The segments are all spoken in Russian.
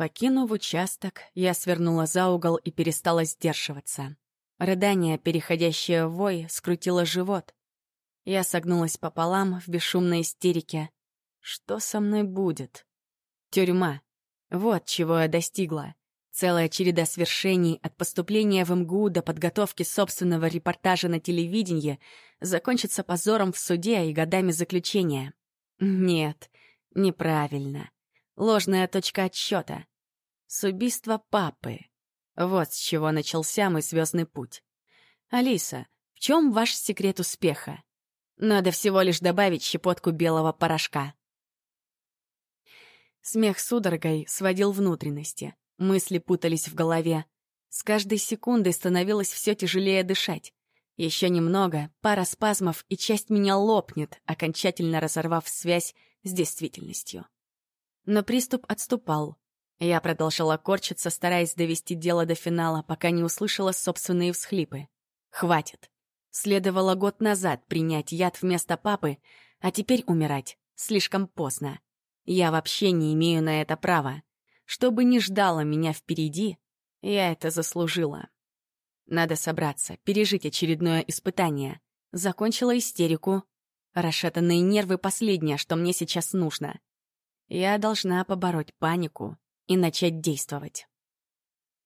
Покинув участок, я свернула за угол и перестала сдерживаться. Рыдание, переходящее в вой, скрутило живот. Я согнулась пополам в бесшумной истерике. Что со мной будет? Тюрьма. Вот чего я достигла. Целая череда свершений от поступления в МГУ до подготовки собственного репортажа на телевидении закончится позором в суде и годами заключения. Нет, неправильно. Ложная точка отсчета. С убийства папы. Вот с чего начался мой звездный путь. Алиса, в чем ваш секрет успеха? Надо всего лишь добавить щепотку белого порошка. Смех судорогой сводил внутренности. Мысли путались в голове. С каждой секундой становилось все тяжелее дышать. Еще немного, пара спазмов, и часть меня лопнет, окончательно разорвав связь с действительностью. Но приступ отступал. Я продолжала корчиться, стараясь довести дело до финала, пока не услышала собственные всхлипы. Хватит. Следовало год назад принять яд вместо папы, а теперь умирать слишком поздно. Я вообще не имею на это права. Что бы ни ждало меня впереди, я это заслужила. Надо собраться, пережить очередное испытание. Закончила истерику. Расшатанные нервы — последнее, что мне сейчас нужно. Я должна побороть панику и начать действовать.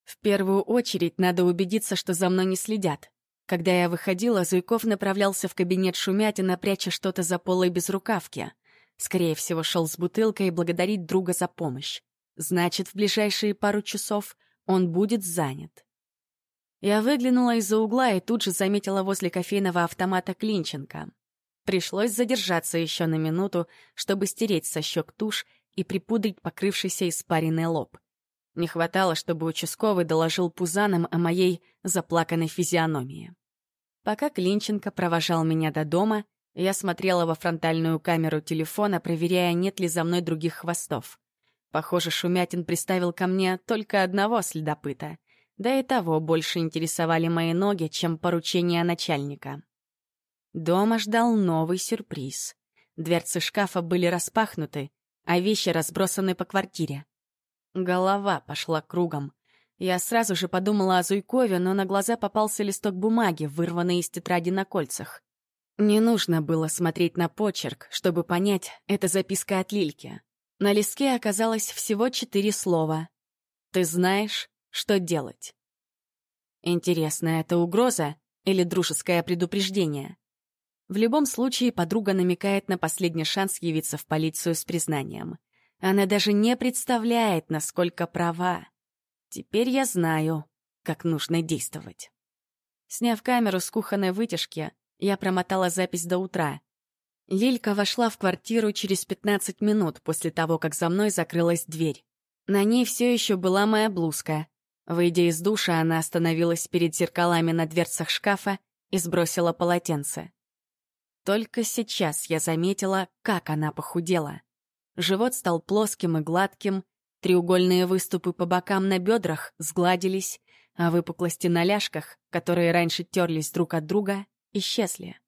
В первую очередь надо убедиться, что за мной не следят. Когда я выходила, Зуйков направлялся в кабинет Шумятина, пряча что-то за полой безрукавки. Скорее всего, шел с бутылкой благодарить друга за помощь. Значит, в ближайшие пару часов он будет занят. Я выглянула из-за угла и тут же заметила возле кофейного автомата Клинченко. Пришлось задержаться еще на минуту, чтобы стереть со щек тушь и припудрить покрывшийся испаренный лоб. Не хватало, чтобы участковый доложил Пузанам о моей заплаканной физиономии. Пока Клинченко провожал меня до дома, я смотрела во фронтальную камеру телефона, проверяя, нет ли за мной других хвостов. Похоже, Шумятин приставил ко мне только одного следопыта. Да и того больше интересовали мои ноги, чем поручения начальника. Дома ждал новый сюрприз. Дверцы шкафа были распахнуты, а вещи разбросаны по квартире. Голова пошла кругом. Я сразу же подумала о Зуйкове, но на глаза попался листок бумаги, вырванный из тетради на кольцах. Не нужно было смотреть на почерк, чтобы понять, это записка от Лильки. На листке оказалось всего четыре слова. «Ты знаешь, что делать». Интересно, это угроза или дружеское предупреждение? В любом случае, подруга намекает на последний шанс явиться в полицию с признанием. Она даже не представляет, насколько права. Теперь я знаю, как нужно действовать. Сняв камеру с кухонной вытяжки, я промотала запись до утра. Лилька вошла в квартиру через 15 минут после того, как за мной закрылась дверь. На ней все еще была моя блузка. Выйдя из душа, она остановилась перед зеркалами на дверцах шкафа и сбросила полотенце. Только сейчас я заметила, как она похудела. Живот стал плоским и гладким, треугольные выступы по бокам на бедрах сгладились, а выпуклости на ляжках, которые раньше терлись друг от друга, исчезли.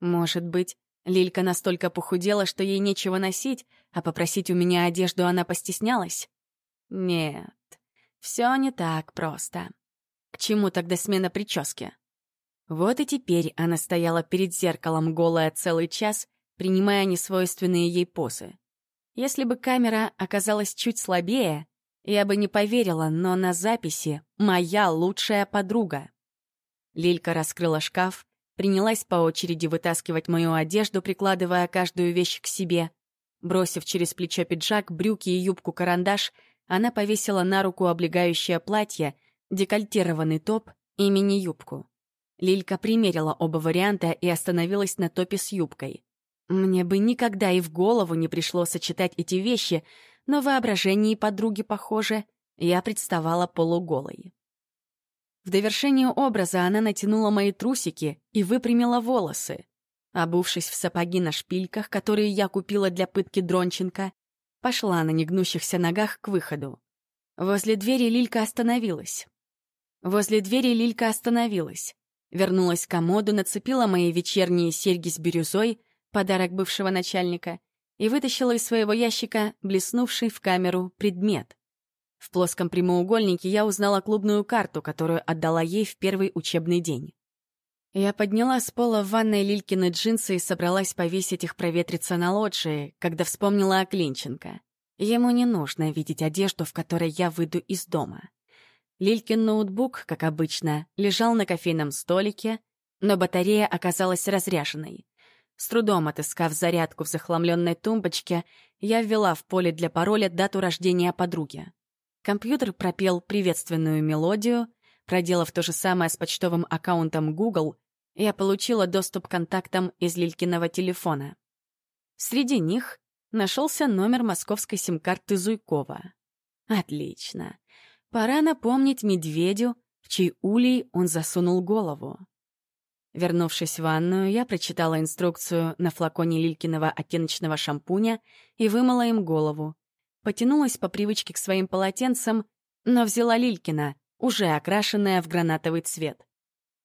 Может быть, Лилька настолько похудела, что ей нечего носить, а попросить у меня одежду она постеснялась? Нет, все не так просто. К чему тогда смена прически? Вот и теперь она стояла перед зеркалом голая целый час, принимая несвойственные ей позы. Если бы камера оказалась чуть слабее, я бы не поверила, но на записи моя лучшая подруга. Лилька раскрыла шкаф, принялась по очереди вытаскивать мою одежду, прикладывая каждую вещь к себе. Бросив через плечо пиджак, брюки и юбку-карандаш, она повесила на руку облегающее платье, декольтированный топ и мини-юбку. Лилька примерила оба варианта и остановилась на топе с юбкой. Мне бы никогда и в голову не пришло сочетать эти вещи, но в воображении подруги, похоже, я представала полуголой. В довершение образа она натянула мои трусики и выпрямила волосы. Обувшись в сапоги на шпильках, которые я купила для пытки Дронченко, пошла на негнущихся ногах к выходу. Возле двери Лилька остановилась. Возле двери Лилька остановилась. Вернулась к комоду, нацепила мои вечерние серьги с бирюзой, подарок бывшего начальника, и вытащила из своего ящика блеснувший в камеру предмет. В плоском прямоугольнике я узнала клубную карту, которую отдала ей в первый учебный день. Я подняла с пола в ванной Лилькины джинсы и собралась повесить их проветриться на лоджии, когда вспомнила о Клинченко. Ему не нужно видеть одежду, в которой я выйду из дома. Лилькин ноутбук, как обычно, лежал на кофейном столике, но батарея оказалась разряженной. С трудом отыскав зарядку в захламленной тумбочке, я ввела в поле для пароля дату рождения подруги. Компьютер пропел приветственную мелодию. Проделав то же самое с почтовым аккаунтом Google, я получила доступ к контактам из Лилькиного телефона. Среди них нашелся номер московской сим-карты Зуйкова. Отлично. Пора напомнить медведю, в чей улей он засунул голову. Вернувшись в ванную, я прочитала инструкцию на флаконе Лилькиного оттеночного шампуня и вымыла им голову. Потянулась по привычке к своим полотенцам, но взяла Лилькина, уже окрашенная в гранатовый цвет.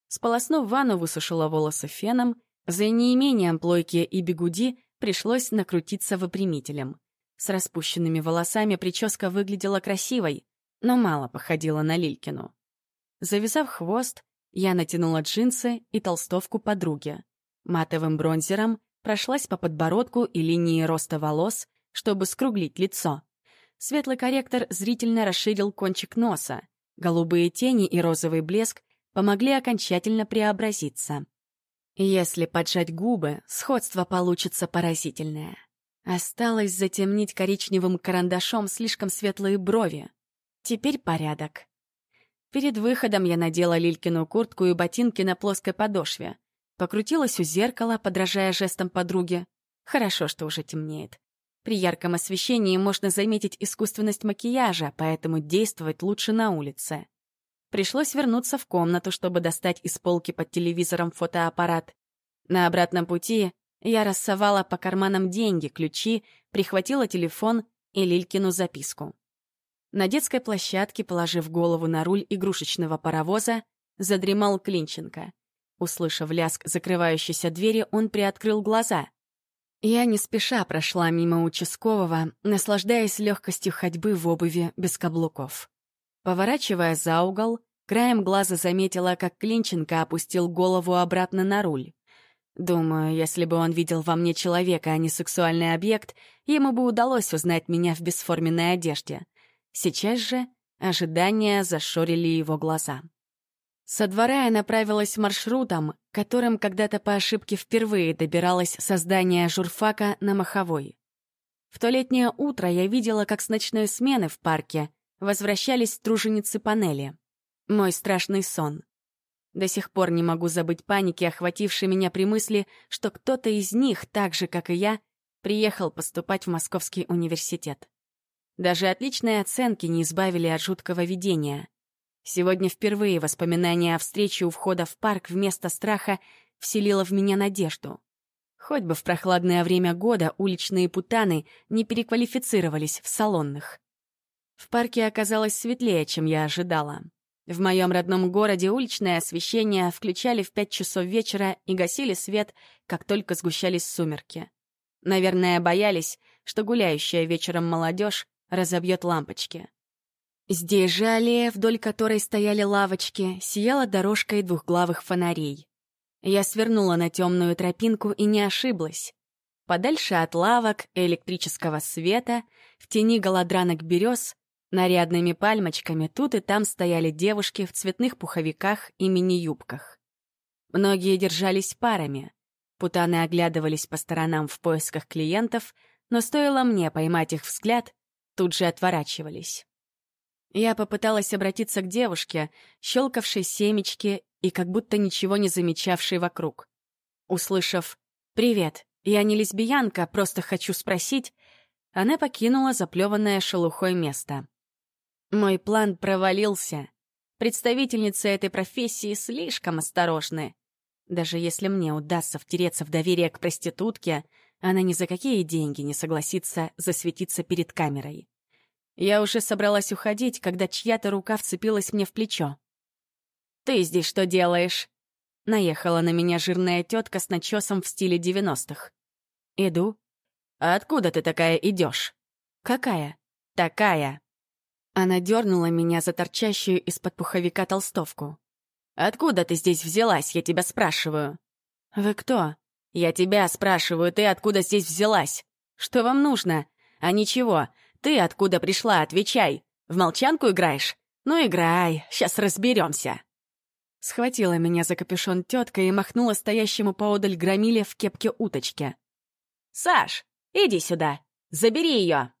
Сполоснув ванну, высушила волосы феном, за неимением плойки и бегуди пришлось накрутиться выпрямителем. С распущенными волосами прическа выглядела красивой, но мало походила на Лилькину. Завязав хвост, я натянула джинсы и толстовку подруги. Матовым бронзером прошлась по подбородку и линии роста волос, чтобы скруглить лицо. Светлый корректор зрительно расширил кончик носа. Голубые тени и розовый блеск помогли окончательно преобразиться. Если поджать губы, сходство получится поразительное. Осталось затемнить коричневым карандашом слишком светлые брови. Теперь порядок. Перед выходом я надела Лилькину куртку и ботинки на плоской подошве. Покрутилась у зеркала, подражая жестам подруги. Хорошо, что уже темнеет. При ярком освещении можно заметить искусственность макияжа, поэтому действовать лучше на улице. Пришлось вернуться в комнату, чтобы достать из полки под телевизором фотоаппарат. На обратном пути я рассовала по карманам деньги, ключи, прихватила телефон и Лилькину записку. На детской площадке, положив голову на руль игрушечного паровоза, задремал Клинченко. Услышав лязг закрывающейся двери, он приоткрыл глаза. Я не спеша прошла мимо участкового, наслаждаясь легкостью ходьбы в обуви без каблуков. Поворачивая за угол, краем глаза заметила, как Клинченко опустил голову обратно на руль. Думаю, если бы он видел во мне человека, а не сексуальный объект, ему бы удалось узнать меня в бесформенной одежде. Сейчас же ожидания зашорили его глаза. Со двора я направилась маршрутом, которым когда-то по ошибке впервые добиралась со здания журфака на Маховой. В то летнее утро я видела, как с ночной смены в парке возвращались труженицы панели. Мой страшный сон. До сих пор не могу забыть паники, охватившей меня при мысли, что кто-то из них, так же, как и я, приехал поступать в Московский университет. Даже отличные оценки не избавили от жуткого видения. Сегодня впервые воспоминание о встрече у входа в парк вместо страха вселило в меня надежду. Хоть бы в прохладное время года уличные путаны не переквалифицировались в салонных. В парке оказалось светлее, чем я ожидала. В моем родном городе уличное освещение включали в пять часов вечера и гасили свет, как только сгущались сумерки. Наверное, боялись, что гуляющая вечером молодежь разобьет лампочки. Здесь же аллея, вдоль которой стояли лавочки, сияла дорожкой двухглавых фонарей. Я свернула на темную тропинку и не ошиблась. Подальше от лавок и электрического света, в тени голодранок берез, нарядными пальмочками тут и там стояли девушки в цветных пуховиках и мини-юбках. Многие держались парами. Путаны оглядывались по сторонам в поисках клиентов, но стоило мне поймать их взгляд, тут же отворачивались. Я попыталась обратиться к девушке, щелкавшей семечки и как будто ничего не замечавшей вокруг. Услышав «Привет, я не лесбиянка, просто хочу спросить», она покинула заплеванное шелухой место. Мой план провалился. Представительницы этой профессии слишком осторожны. Даже если мне удастся втереться в доверие к проститутке, она ни за какие деньги не согласится засветиться перед камерой. Я уже собралась уходить, когда чья-то рука вцепилась мне в плечо. «Ты здесь что делаешь?» Наехала на меня жирная тетка с начесом в стиле девяностых. «Иду». «А откуда ты такая идешь?» «Какая?» «Такая». Она дернула меня за торчащую из-под пуховика толстовку. «Откуда ты здесь взялась, я тебя спрашиваю?» «Вы кто?» «Я тебя спрашиваю, ты откуда здесь взялась? Что вам нужно? А ничего, ты откуда пришла, отвечай. В молчанку играешь? Ну играй, сейчас разберемся. Схватила меня за капюшон тетка и махнула стоящему поодаль громиле в кепке уточки. «Саш, иди сюда, забери ее!»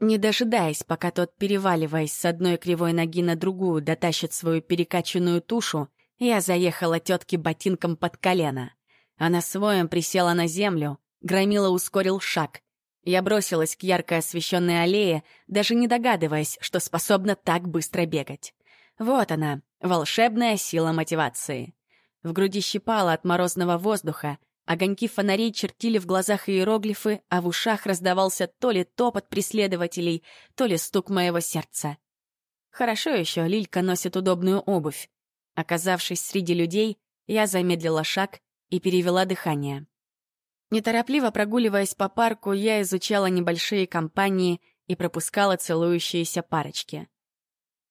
Не дожидаясь, пока тот, переваливаясь с одной кривой ноги на другую, дотащит свою перекачанную тушу, я заехала тетке ботинком под колено. Она своем присела на землю, громила ускорил шаг. Я бросилась к ярко освещенной аллее, даже не догадываясь, что способна так быстро бегать. Вот она, волшебная сила мотивации. В груди щипало от морозного воздуха, огоньки фонарей чертили в глазах иероглифы, а в ушах раздавался то ли топот преследователей, то ли стук моего сердца. Хорошо еще Лилька носит удобную обувь. Оказавшись среди людей, я замедлила шаг и перевела дыхание. Неторопливо прогуливаясь по парку, я изучала небольшие компании и пропускала целующиеся парочки.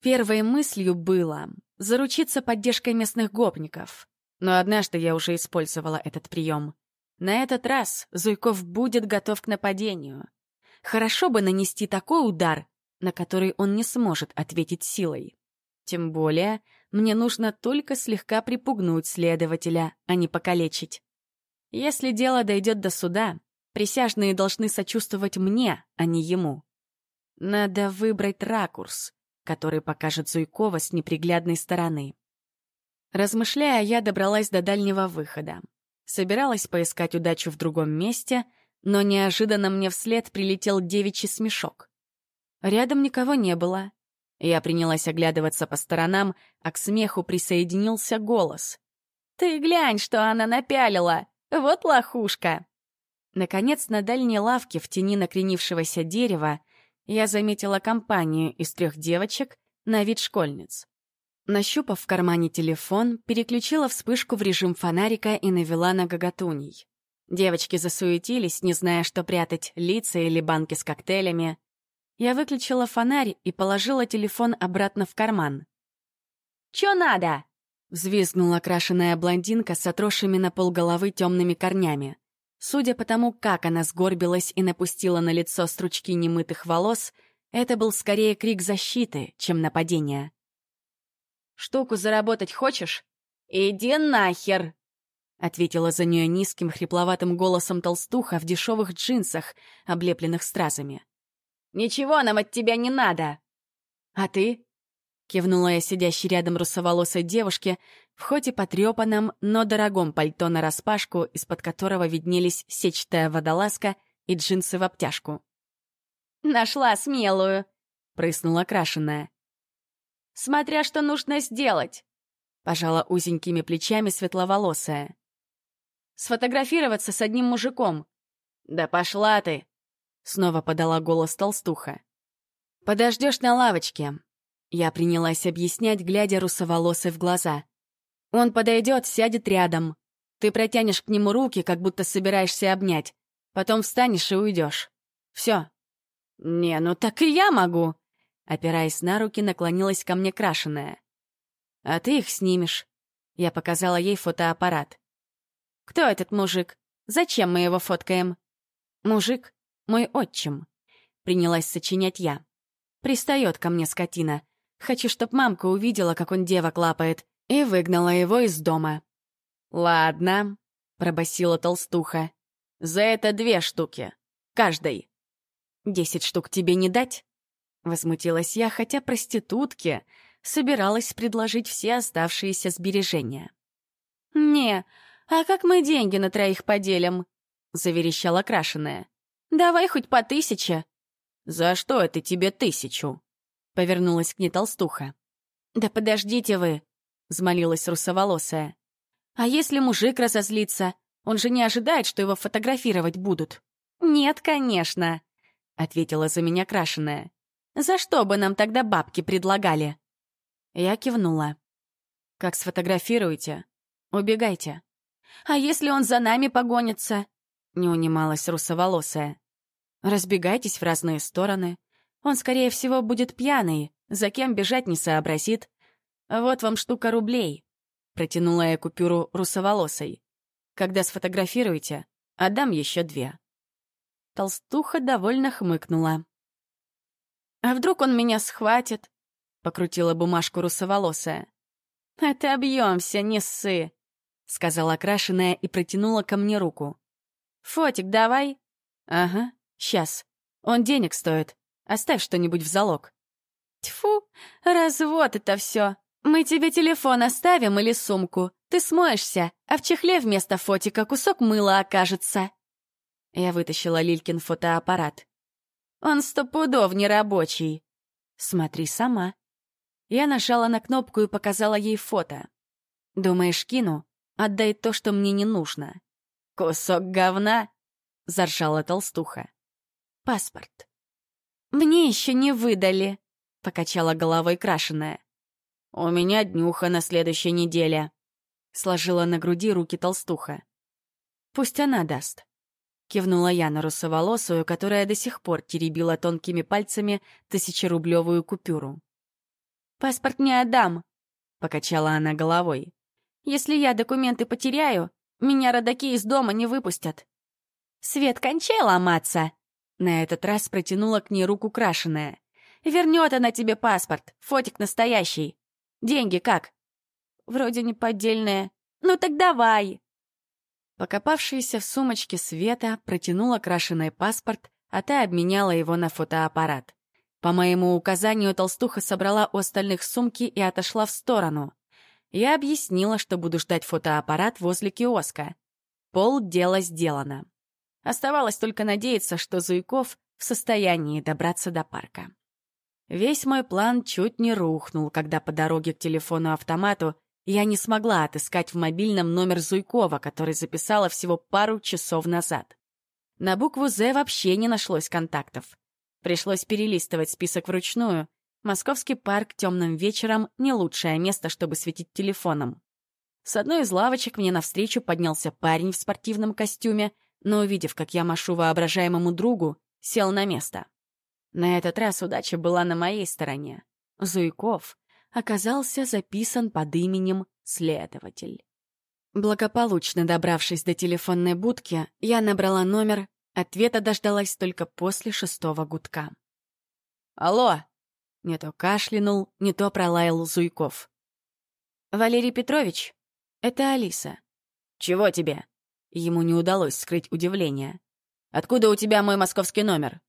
Первой мыслью было заручиться поддержкой местных гопников. Но однажды я уже использовала этот прием. На этот раз Зуйков будет готов к нападению. Хорошо бы нанести такой удар, на который он не сможет ответить силой. Тем более, мне нужно только слегка припугнуть следователя, а не покалечить. Если дело дойдет до суда, присяжные должны сочувствовать мне, а не ему. Надо выбрать ракурс, который покажет Зуйкова с неприглядной стороны. Размышляя, я добралась до дальнего выхода. Собиралась поискать удачу в другом месте, но неожиданно мне вслед прилетел девичий смешок. Рядом никого не было. Я принялась оглядываться по сторонам, а к смеху присоединился голос. «Ты глянь, что она напялила! Вот лохушка!» Наконец, на дальней лавке в тени накренившегося дерева я заметила компанию из трех девочек на вид школьниц. Нащупав в кармане телефон, переключила вспышку в режим фонарика и навела на гагатуний. Девочки засуетились, не зная, что прятать, лица или банки с коктейлями. Я выключила фонарь и положила телефон обратно в карман. «Чё надо?» Взвизгнула крашеная блондинка с отросшими на полголовы темными корнями. Судя по тому, как она сгорбилась и напустила на лицо стручки немытых волос, это был скорее крик защиты, чем нападение. «Штуку заработать хочешь? Иди нахер!» — ответила за нее низким хрипловатым голосом толстуха в дешевых джинсах, облепленных стразами. «Ничего нам от тебя не надо!» «А ты? Кивнула я сидящей рядом русоволосой девушке в хоть и потрепанном, но дорогом пальто нараспашку, из-под которого виднелись сетчатая водолазка и джинсы в обтяжку. «Нашла смелую!» — прыснула крашеная. «Смотря что нужно сделать!» — пожала узенькими плечами светловолосая. «Сфотографироваться с одним мужиком!» «Да пошла ты!» — снова подала голос толстуха. «Подождешь на лавочке, я принялась объяснять, глядя русоволосой в глаза. «Он подойдет, сядет рядом. Ты протянешь к нему руки, как будто собираешься обнять. Потом встанешь и уйдешь. Все. «Не, ну так и я могу!» Опираясь на руки, наклонилась ко мне крашеная. «А ты их снимешь». Я показала ей фотоаппарат. «Кто этот мужик? Зачем мы его фоткаем?» «Мужик — мой отчим», — принялась сочинять я. «Пристает ко мне скотина. Хочу, чтоб мамка увидела, как он девок лапает, и выгнала его из дома». «Ладно», — пробасила толстуха. «За это две штуки. Каждой». «Десять штук тебе не дать?» Возмутилась я, хотя проститутке собиралась предложить все оставшиеся сбережения. «Не, а как мы деньги на троих поделим?» — заверещала крашеная. «Давай хоть по тысяче». «За что это тебе тысячу?» Повернулась к ней толстуха. «Да подождите вы!» — взмолилась русоволосая. «А если мужик разозлится? Он же не ожидает, что его фотографировать будут». «Нет, конечно», — ответила за меня крашеная. «За что бы нам тогда бабки предлагали?» Я кивнула. «Как сфотографируете? Убегайте». «А если он за нами погонится?» — не унималась русоволосая. «Разбегайтесь в разные стороны. Он, скорее всего, будет пьяный, за кем бежать не сообразит. Вот вам штука рублей. Протянула я купюру русоволосой. Когда сфотографируете, отдам еще две. Толстуха довольно хмыкнула. «А вдруг он меня схватит?» — покрутила бумажку русоволосая. «Отобьемся, не ссы!» — сказала окрашенная и протянула ко мне руку. «Фотик давай». «Ага, сейчас. Он денег стоит. Оставь что-нибудь в залог». «Тьфу, развод это все. Мы тебе телефон оставим или сумку. Ты смоешься, а в чехле вместо фотика кусок мыла окажется». Я вытащила Лилькин фотоаппарат. «Он стопудов нерабочий». «Смотри сама». Я нажала на кнопку и показала ей фото. «Думаешь, кину? Отдай то, что мне не нужно». «Кусок говна?» — заржала толстуха. «Паспорт». «Мне еще не выдали», — покачала головой крашеная. «У меня днюха на следующей неделе», — сложила на груди руки толстуха. «Пусть она даст». Кивнула я на русоволосую, которая до сих пор теребила тонкими пальцами тысячерублевую купюру. «Паспорт не отдам», — покачала она головой. «Если я документы потеряю, меня родаки из дома не выпустят». «Свет, кончай ломаться!» На этот раз протянула к ней руку крашеная. «Вернет она тебе паспорт, фотик настоящий. Деньги как?» «Вроде не поддельные. Ну так давай!» Покопавшаяся в сумочке Света протянула крашеный паспорт, а та обменяла его на фотоаппарат. По моему указанию толстуха собрала у остальных сумки и отошла в сторону. Я объяснила, что буду ждать фотоаппарат возле киоска. Пол дела сделано. Оставалось только надеяться, что Зуйков в состоянии добраться до парка. Весь мой план чуть не рухнул, когда по дороге к телефону-автомату я не смогла отыскать в мобильном номер Зуйкова, который записала всего пару часов назад. На букву «З» вообще не нашлось контактов. Пришлось перелистывать список вручную. Московский парк темным вечером — не лучшее место, чтобы светить телефоном. С одной из лавочек мне навстречу поднялся парень в спортивном костюме, но, увидев, как я машу воображаемому другу, сел на место. На этот раз удача была на моей стороне. Зуйков оказался записан под именем «Следователь». Благополучно добравшись до телефонной будки, я набрала номер, ответа дождалась только после шестого гудка. «Алло!» — не то кашлянул, не то пролаял Зуйков. «Валерий Петрович, это Алиса». «Чего тебе?» Ему не удалось скрыть удивление. «Откуда у тебя мой московский номер?»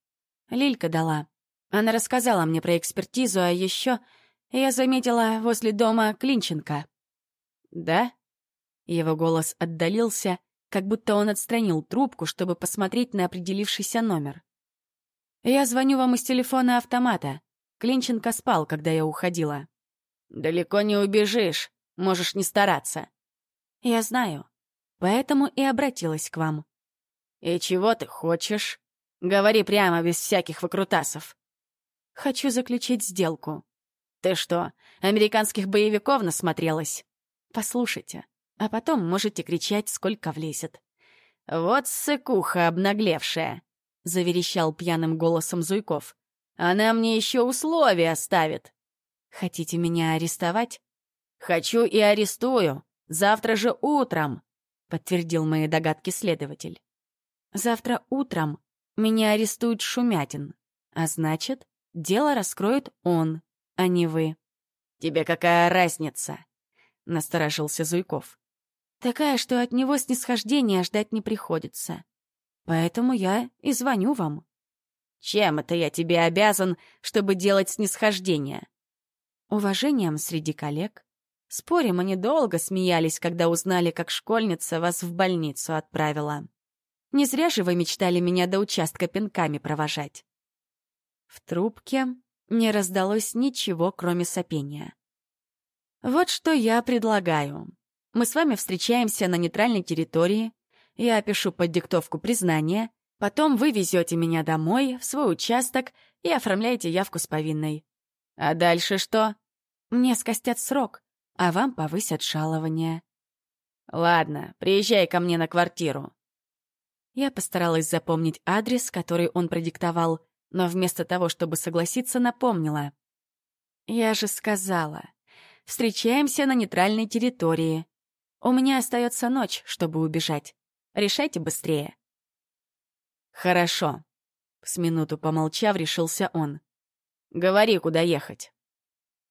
Лилька дала. Она рассказала мне про экспертизу, а еще я заметила возле дома Клинченко. «Да?» Его голос отдалился, как будто он отстранил трубку, чтобы посмотреть на определившийся номер. «Я звоню вам из телефона автомата. Клинченко спал, когда я уходила». «Далеко не убежишь. Можешь не стараться». «Я знаю. Поэтому и обратилась к вам». «И чего ты хочешь? Говори прямо, без всяких выкрутасов». «Хочу заключить сделку». Ты что, американских боевиков насмотрелась? Послушайте, а потом можете кричать, сколько влезет. Вот сыкуха обнаглевшая, — заверещал пьяным голосом Зуйков. Она мне еще условия ставит. Хотите меня арестовать? Хочу и арестую. Завтра же утром, — подтвердил мои догадки следователь. Завтра утром меня арестует Шумятин, а значит, дело раскроет он, а не вы. «Тебе какая разница?» — насторожился Зуйков. «Такая, что от него снисхождения ждать не приходится. Поэтому я и звоню вам». «Чем это я тебе обязан, чтобы делать снисхождение?» «Уважением среди коллег. Спорим, они долго смеялись, когда узнали, как школьница вас в больницу отправила. Не зря же вы мечтали меня до участка пинками провожать». В трубке не раздалось ничего, кроме сопения. «Вот что я предлагаю. Мы с вами встречаемся на нейтральной территории, я пишу под диктовку признание, потом вы везете меня домой, в свой участок и оформляете явку с повинной. А дальше что? Мне скостят срок, а вам повысят жалование. Ладно, приезжай ко мне на квартиру. Я постаралась запомнить адрес, который он продиктовал, но вместо того, чтобы согласиться, напомнила. «Я же сказала, встречаемся на нейтральной территории. У меня остается ночь, чтобы убежать. Решайте быстрее». «Хорошо», — с минуту помолчав, решился он. «Говори, куда ехать».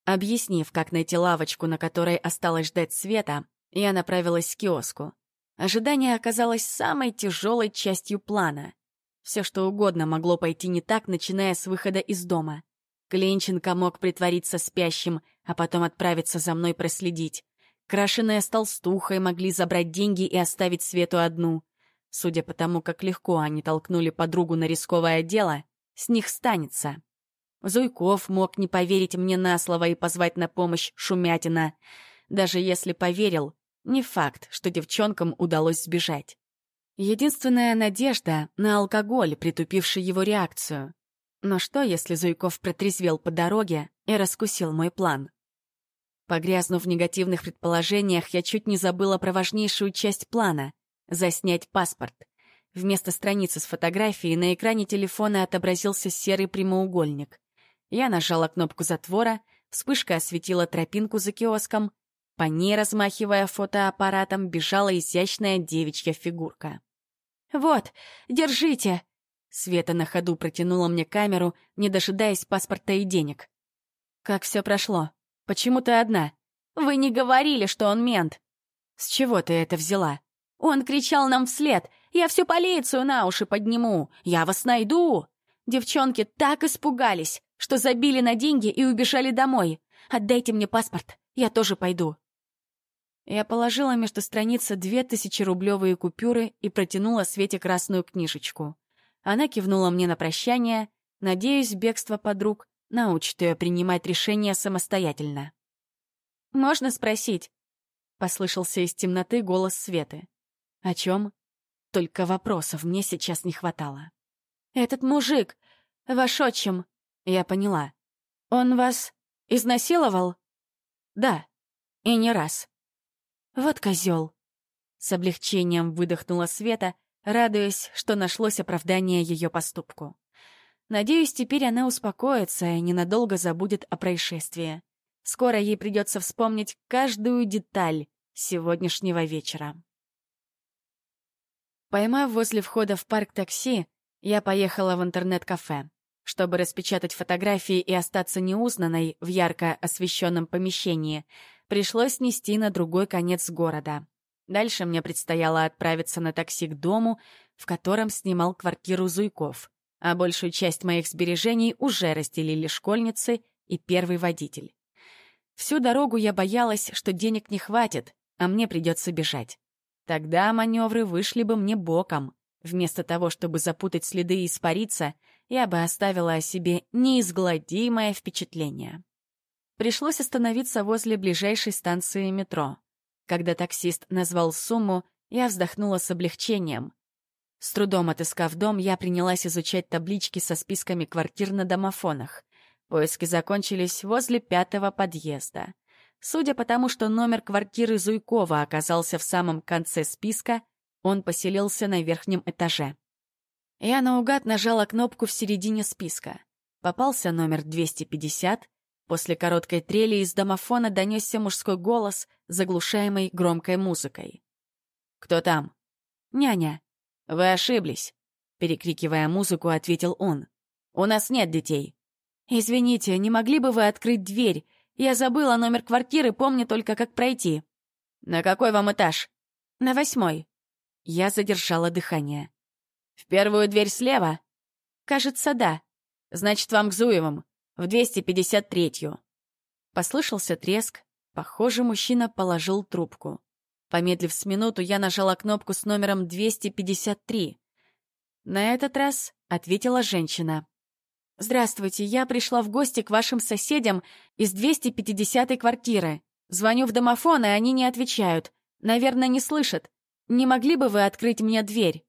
Объяснив, как найти лавочку, на которой осталось ждать света, я направилась к киоску. Ожидание оказалось самой тяжелой частью плана. Все что угодно могло пойти не так, начиная с выхода из дома. Клинченко мог притвориться спящим, а потом отправиться за мной проследить. Крашеная с толстухой могли забрать деньги и оставить Свету одну. Судя по тому, как легко они толкнули подругу на рисковое дело, с них станется. Зуйков мог не поверить мне на слово и позвать на помощь Шумятина. Даже если поверил, не факт, что девчонкам удалось сбежать. Единственная надежда на алкоголь, притупивший его реакцию. Но что, если Зуйков протрезвел по дороге и раскусил мой план? Погрязнув в негативных предположениях, я чуть не забыла про важнейшую часть плана — заснять паспорт. Вместо страницы с фотографией на экране телефона отобразился серый прямоугольник. Я нажала кнопку затвора, вспышка осветила тропинку за киоском. По ней, размахивая фотоаппаратом, бежала изящная девичья фигурка. «Вот, держите!» Света на ходу протянула мне камеру, не дожидаясь паспорта и денег. «Как все прошло? Почему ты одна? Вы не говорили, что он мент!» «С чего ты это взяла?» «Он кричал нам вслед! Я всю полицию на уши подниму! Я вас найду!» Девчонки так испугались, что забили на деньги и убежали домой. Отдайте мне паспорт, я тоже пойду. Я положила между страниц две тысячерублевые купюры и протянула Свете красную книжечку. Она кивнула мне на прощание. Надеюсь, бегство подруг научит ее принимать решения самостоятельно. «Можно спросить?» — послышался из темноты голос Светы. «О чем?» Только вопросов мне сейчас не хватало. «Этот мужик, ваш отчим, я поняла. Он вас изнасиловал? Да, и не раз. Вот козел. С облегчением выдохнула Света, радуясь, что нашлось оправдание ее поступку. Надеюсь, теперь она успокоится и ненадолго забудет о происшествии. Скоро ей придется вспомнить каждую деталь сегодняшнего вечера. Поймав возле входа в парк такси, я поехала в интернет-кафе. Чтобы распечатать фотографии и остаться неузнанной в ярко освещенном помещении, пришлось нести на другой конец города. Дальше мне предстояло отправиться на такси к дому, в котором снимал квартиру Зуйков, а большую часть моих сбережений уже разделили школьницы и первый водитель. Всю дорогу я боялась, что денег не хватит, а мне придется бежать. Тогда маневры вышли бы мне боком. Вместо того, чтобы запутать следы и испариться, я бы оставила о себе неизгладимое впечатление. Пришлось остановиться возле ближайшей станции метро. Когда таксист назвал сумму, я вздохнула с облегчением. С трудом отыскав дом, я принялась изучать таблички со списками квартир на домофонах. Поиски закончились возле пятого подъезда. Судя по тому, что номер квартиры Зуйкова оказался в самом конце списка, он поселился на верхнем этаже. Я наугад нажала кнопку в середине списка. Попался номер 250. После короткой трели из домофона донесся мужской голос, заглушаемый громкой музыкой. «Кто там?» «Няня». «Вы ошиблись», — перекрикивая музыку, ответил он. «У нас нет детей». «Извините, не могли бы вы открыть дверь? Я забыла номер квартиры, помню только, как пройти». «На какой вам этаж?» «На восьмой». Я задержала дыхание. «В первую дверь слева?» «Кажется, да. Значит, вам к Зуевым. В 253-ю». Послышался треск. Похоже, мужчина положил трубку. Помедлив с минуту, я нажала кнопку с номером 253. На этот раз ответила женщина. «Здравствуйте, я пришла в гости к вашим соседям из 250-й квартиры. Звоню в домофон, и они не отвечают. Наверное, не слышат. Не могли бы вы открыть мне дверь?»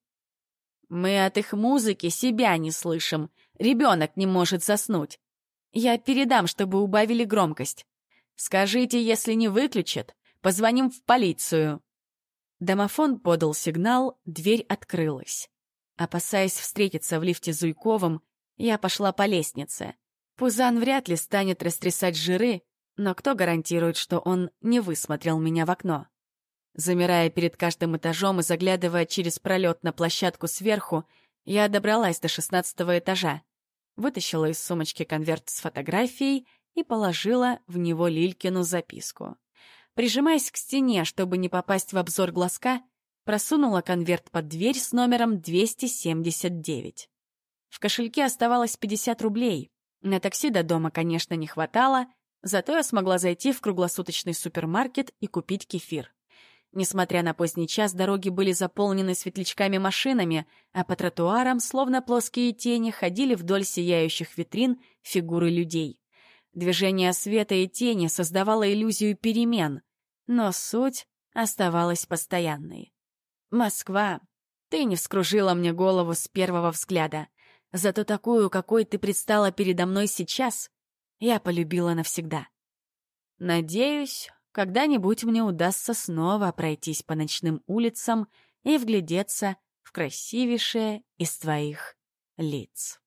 Мы от их музыки себя не слышим. Ребенок не может заснуть. Я передам, чтобы убавили громкость. Скажите, если не выключат, позвоним в полицию. Домофон подал сигнал, дверь открылась. Опасаясь встретиться в лифте с Зуйковым, Я пошла по лестнице. Пузан вряд ли станет растрясать жиры, но кто гарантирует, что он не высмотрел меня в окно? Замирая перед каждым этажом и заглядывая через пролет на площадку сверху, я добралась до шестнадцатого этажа, вытащила из сумочки конверт с фотографией и положила в него Лилькину записку. Прижимаясь к стене, чтобы не попасть в обзор глазка, просунула конверт под дверь с номером 279. В кошельке оставалось 50 рублей. На такси до дома, конечно, не хватало, зато я смогла зайти в круглосуточный супермаркет и купить кефир. Несмотря на поздний час, дороги были заполнены светлячками-машинами, а по тротуарам, словно плоские тени, ходили вдоль сияющих витрин фигуры людей. Движение света и тени создавало иллюзию перемен, но суть оставалась постоянной. «Москва, ты не вскружила мне голову с первого взгляда. Зато такую, какой ты предстала передо мной сейчас, я полюбила навсегда. Надеюсь, когда-нибудь мне удастся снова пройтись по ночным улицам и вглядеться в красивейшее из твоих лиц.